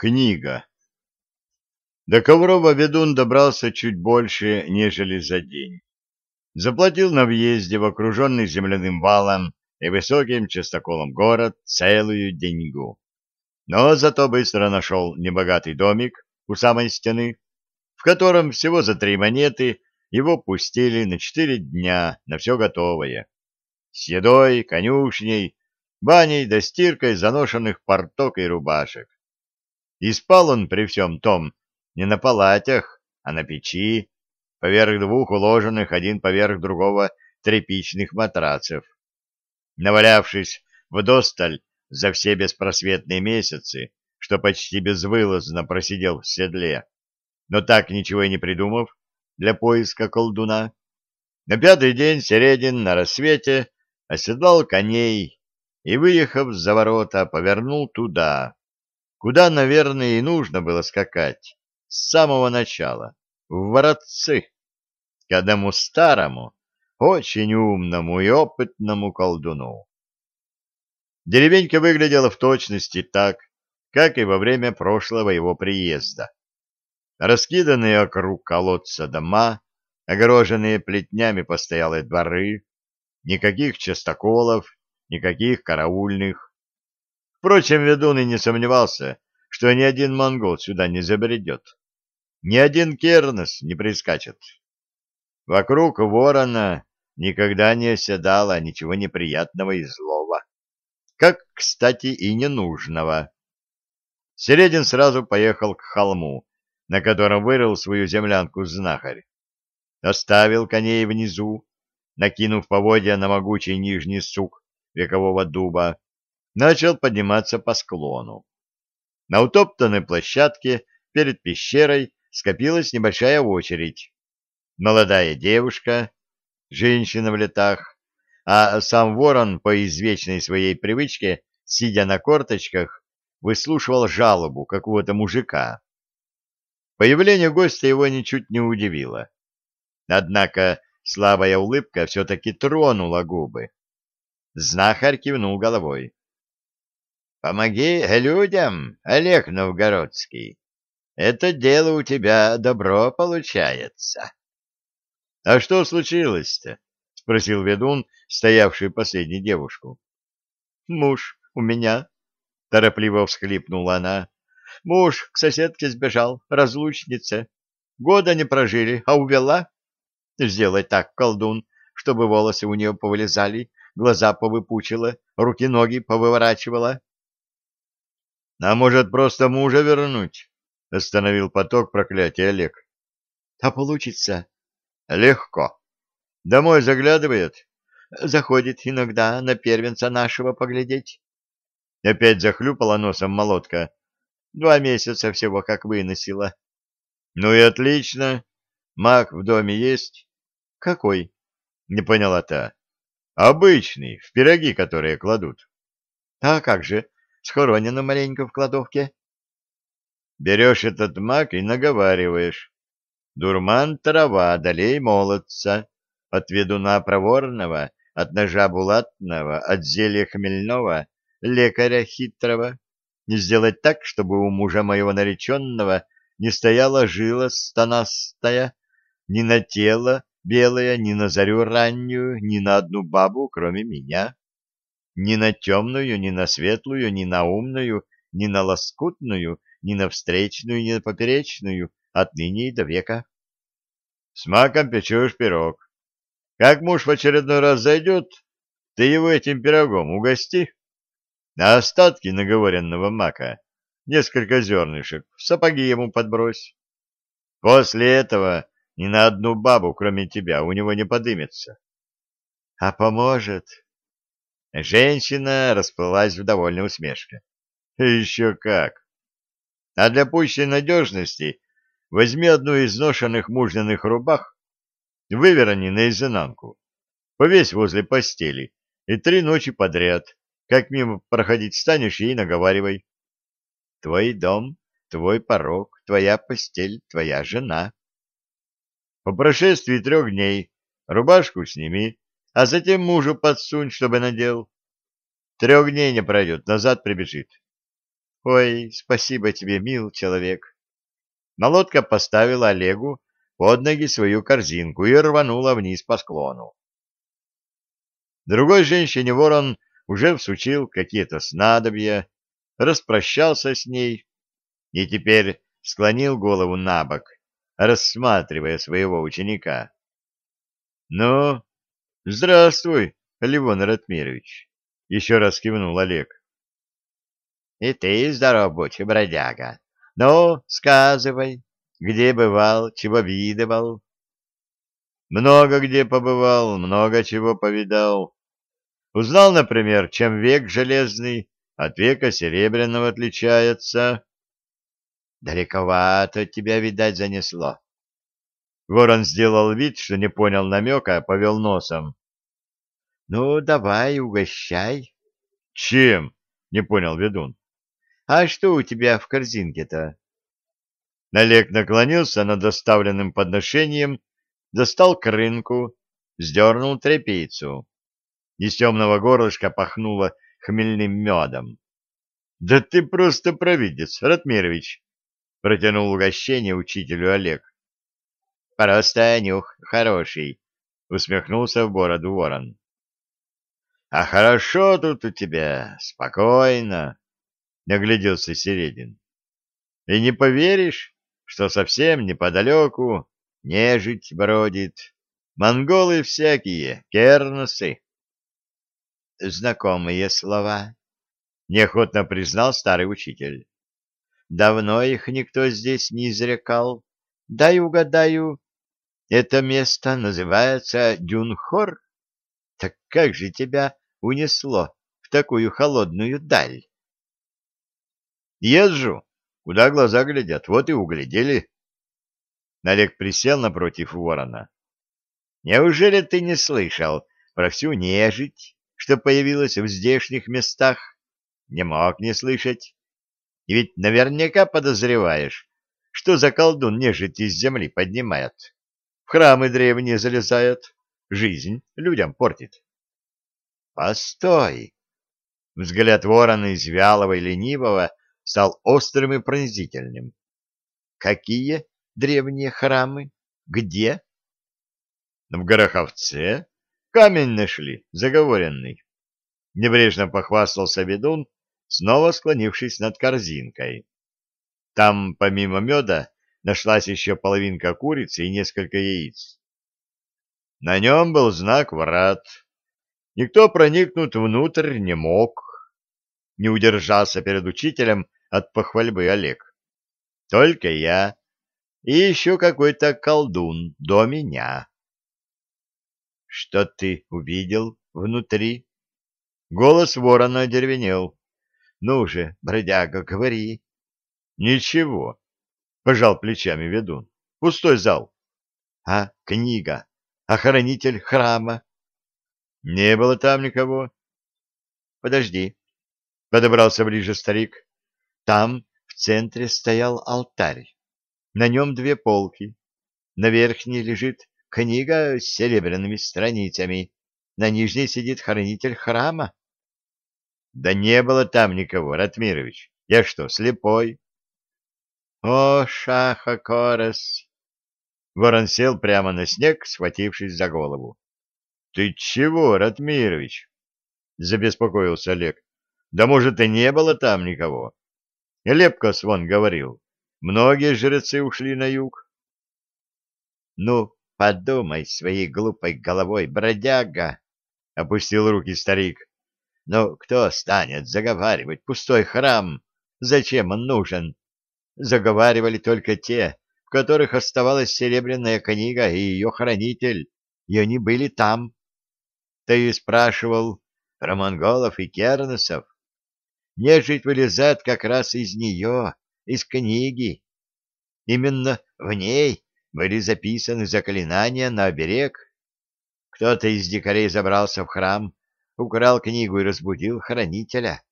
Книга. До Коврова ведун добрался чуть больше, нежели за день. Заплатил на въезде в окруженный земляным валом и высоким частоколом город целую деньгу. Но зато быстро нашел небогатый домик у самой стены, в котором всего за три монеты его пустили на четыре дня на все готовое. С едой, конюшней, баней да стиркой заношенных порток и рубашек. И спал он при всем том не на палатях, а на печи, поверх двух уложенных один поверх другого тряпичных матрацев. Навалявшись в досталь за все беспросветные месяцы, что почти безвылазно просидел в седле, но так ничего и не придумав для поиска колдуна, на пятый день Середин на рассвете оседлал коней и, выехав за ворота, повернул туда, куда, наверное, и нужно было скакать с самого начала, в воротцы, к одному старому, очень умному и опытному колдуну. Деревенька выглядела в точности так, как и во время прошлого его приезда. Раскиданные округ колодца дома, огороженные плетнями постоялые дворы, никаких частоколов, никаких караульных, Впрочем, ведун и не сомневался, что ни один монгол сюда не забредет. Ни один кернос не прискачет. Вокруг ворона никогда не оседало ничего неприятного и злого. Как, кстати, и ненужного. Середин сразу поехал к холму, на котором вырыл свою землянку знахарь. Оставил коней внизу, накинув поводья на могучий нижний сук векового дуба, начал подниматься по склону. На утоптанной площадке перед пещерой скопилась небольшая очередь. Молодая девушка, женщина в летах, а сам ворон по извечной своей привычке, сидя на корточках, выслушивал жалобу какого-то мужика. Появление гостя его ничуть не удивило. Однако слабая улыбка все-таки тронула губы. Знахарь кивнул головой. Помоги людям, Олег Новгородский. Это дело у тебя добро получается. — А что случилось-то? — спросил ведун, стоявший последней девушку. — Муж у меня, — торопливо всхлипнула она. — Муж к соседке сбежал, разлучница. Года не прожили, а увела. Сделай так, колдун, чтобы волосы у нее повылезали, глаза повыпучила, руки-ноги повыворачивала. — А может, просто мужа вернуть? — остановил поток проклятия Олег. — А получится? — Легко. Домой заглядывает? — Заходит иногда на первенца нашего поглядеть. Опять захлюпала носом молотка. Два месяца всего как выносила. — Ну и отлично. Маг в доме есть? — Какой? — не поняла та. — Обычный, в пироги, которые кладут. — А как же? Схоронено маленько в кладовке. Берешь этот мак и наговариваешь. Дурман трава, долей молодца, от ведуна проворного, от ножа булатного, от зелья хмельного, лекаря хитрого. Не сделать так, чтобы у мужа моего нареченного не стояла жила стонастая, ни на тело белое, ни на зарю раннюю, ни на одну бабу, кроме меня ни на темную, ни на светлую, ни на умную, ни на лоскутную, ни на встречную, ни на поперечную, отныне и до века. С маком печешь пирог. Как муж в очередной раз зайдет, ты его этим пирогом угости, а остатки наговоренного мака, несколько зернышек, в сапоги ему подбрось. После этого ни на одну бабу, кроме тебя, у него не подымется. — А поможет? Женщина расплылась в довольной усмешке. Еще как! А для пущей надежности возьми одну из ношенных мужниных рубах, выверни наизнанку, повесь возле постели и три ночи подряд, как мимо проходить станешь, ей наговаривай. Твой дом, твой порог, твоя постель, твоя жена. По прошествии трех дней рубашку сними, а затем мужу подсунь, чтобы надел. Трех дней не пройдет, назад прибежит. Ой, спасибо тебе, мил человек. Молодка поставила Олегу под ноги свою корзинку и рванула вниз по склону. Другой женщине ворон уже всучил какие-то снадобья, распрощался с ней и теперь склонил голову на бок, рассматривая своего ученика. — Ну, здравствуй, Ливон Ратмирович, — еще раз кивнул Олег. — И ты здоров будь, бродяга. Ну, сказывай, где бывал, чего видывал? Много где побывал, много чего повидал. Узнал, например, чем век железный от века серебряного отличается. Далековато тебя, видать, занесло. Ворон сделал вид, что не понял намека, повел носом. — Ну, давай, угощай. — Чем? — не понял ведун. — А что у тебя в корзинке-то? Налег наклонился над доставленным подношением, достал крынку, сдернул тряпицу. Из темного горлышка пахнуло хмельным медом. — Да ты просто провидец, Ратмирович! — протянул угощение учителю Олег. — Просто нюх хороший, — усмехнулся в бороду ворон. — А хорошо тут у тебя, спокойно, — нагляделся Середин. — И не поверишь, что совсем неподалеку нежить бродит, монголы всякие, керносы. Знакомые слова, — неохотно признал старый учитель. Давно их никто здесь не изрекал. Дай угадаю, это место называется Дюнхор? Так как же тебя унесло в такую холодную даль? Езжу, Куда глаза глядят, вот и углядели. Налег присел напротив ворона. Неужели ты не слышал про всю нежить, что появилась в здешних местах? Не мог не слышать. И ведь наверняка подозреваешь, что за колдун нежить из земли поднимает. В храмы древние залезает, жизнь людям портит. Постой! Взгляд ворона из вялого и ленивого стал острым и пронзительным. Какие древние храмы? Где? В Гороховце камень нашли, заговоренный. Небрежно похвастался ведун, снова склонившись над корзинкой. Там, помимо меда, нашлась еще половинка курицы и несколько яиц. На нем был знак врат. Никто проникнуть внутрь не мог. Не удержался перед учителем от похвальбы Олег. Только я и еще какой-то колдун до меня. Что ты увидел внутри? Голос ворона деревенел. Ну же, бродяга, говори. Ничего, пожал плечами ведун. Пустой зал. А книга? Охранитель храма? Не было там никого. Подожди. Подобрался ближе старик. Там в центре стоял алтарь. На нем две полки. На верхней лежит книга с серебряными страницами. На нижней сидит хранитель храма. Да не было там никого, Ратмирович. Я что, слепой? О, Шаха Корос! Ворон сел прямо на снег, схватившись за голову. — Ты чего, Ратмирович? — забеспокоился Олег. — Да может, и не было там никого. Лепкос вон говорил, многие жрецы ушли на юг. — Ну, подумай своей глупой головой, бродяга! — опустил руки старик. — Ну, кто станет заговаривать пустой храм? Зачем он нужен? Заговаривали только те, в которых оставалась серебряная книга и ее хранитель, и они были там. Ты спрашивал про монголов и керносов. Нежить вылезает как раз из нее, из книги. Именно в ней были записаны заклинания на оберег. Кто-то из дикарей забрался в храм, украл книгу и разбудил хранителя.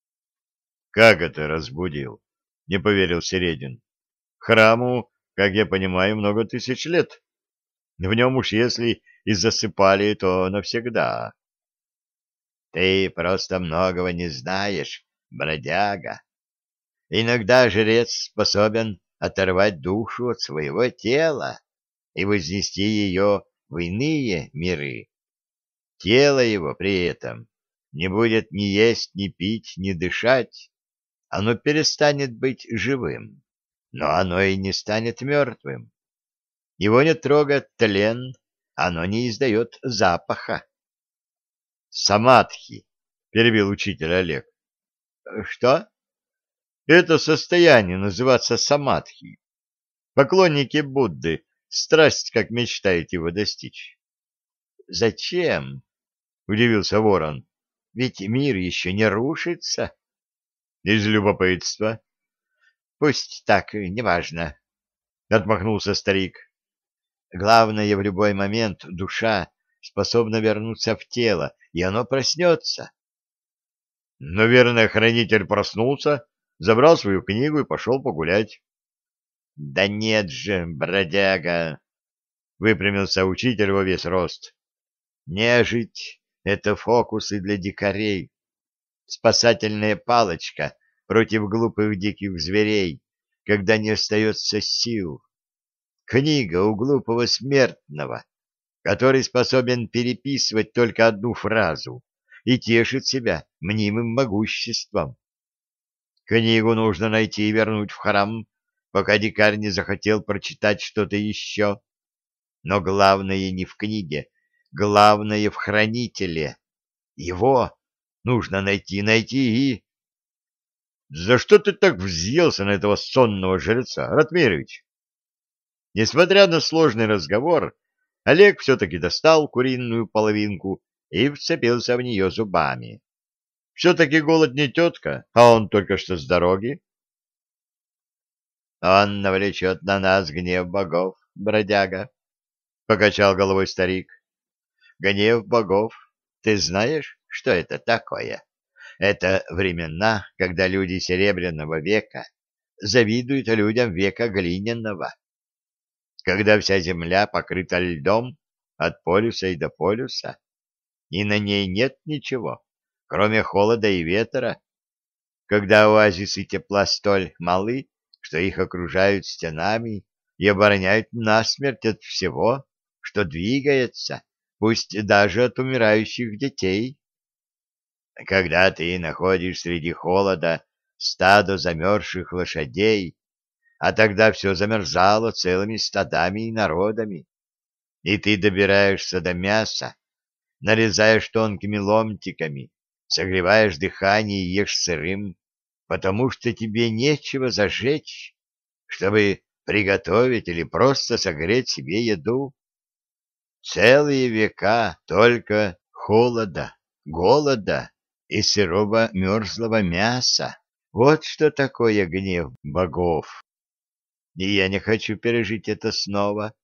— Как это разбудил? — не поверил Середин. — Храму, как я понимаю, много тысяч лет. В нем уж если и засыпали, то навсегда. Ты просто многого не знаешь, бродяга, Иногда жрец способен оторвать душу от своего тела и вознести ее в иные миры. Тело его при этом не будет ни есть, ни пить, ни дышать, оно перестанет быть живым, но оно и не станет мертвым. Его не трогает тлен, оно не издает запаха. Самадхи, перебил учитель Олег. Что? Это состояние называется самадхи. Поклонники Будды страсть как мечтают его достичь. Зачем? Удивился ворон. Ведь мир еще не рушится. Из любопытства. Пусть так, неважно. Отмахнулся старик. Главное, в любой момент душа способна вернуться в тело, и оно проснется. Наверное, хранитель проснулся, забрал свою книгу и пошел погулять. — Да нет же, бродяга! — выпрямился учитель во весь рост. — Нежить — это фокусы для дикарей, спасательная палочка против глупых диких зверей, когда не остается сил. Книга у глупого смертного, который способен переписывать только одну фразу и тешит себя мнимым могуществом. Книгу нужно найти и вернуть в храм, пока дикарь не захотел прочитать что-то еще. Но главное не в книге, главное в хранителе. Его нужно найти, найти и... — За что ты так взъелся на этого сонного жреца, Ратмирович? Несмотря на сложный разговор, Олег все-таки достал куриную половинку и вцепился в нее зубами. Все-таки голод не тетка, а он только что с дороги. Он навлечет на нас гнев богов, бродяга, — покачал головой старик. Гнев богов, ты знаешь, что это такое? Это времена, когда люди Серебряного века завидуют людям века Глиняного когда вся земля покрыта льдом от полюса и до полюса, и на ней нет ничего, кроме холода и ветра, когда оазисы тепла столь малы, что их окружают стенами и обороняют насмерть от всего, что двигается, пусть даже от умирающих детей. Когда ты находишь среди холода стадо замерзших лошадей, а тогда все замерзало целыми стадами и народами. И ты добираешься до мяса, нарезаешь тонкими ломтиками, согреваешь дыхание и ешь сырым, потому что тебе нечего зажечь, чтобы приготовить или просто согреть себе еду. Целые века только холода, голода и сырого мерзлого мяса. Вот что такое гнев богов и я не хочу пережить это снова.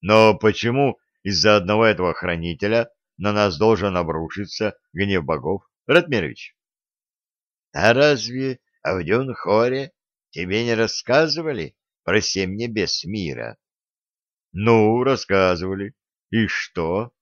Но почему из-за одного этого хранителя на нас должен обрушиться гнев богов, Ратмирович? А разве в Дюнхоре тебе не рассказывали про семь небес мира? Ну, рассказывали. И что?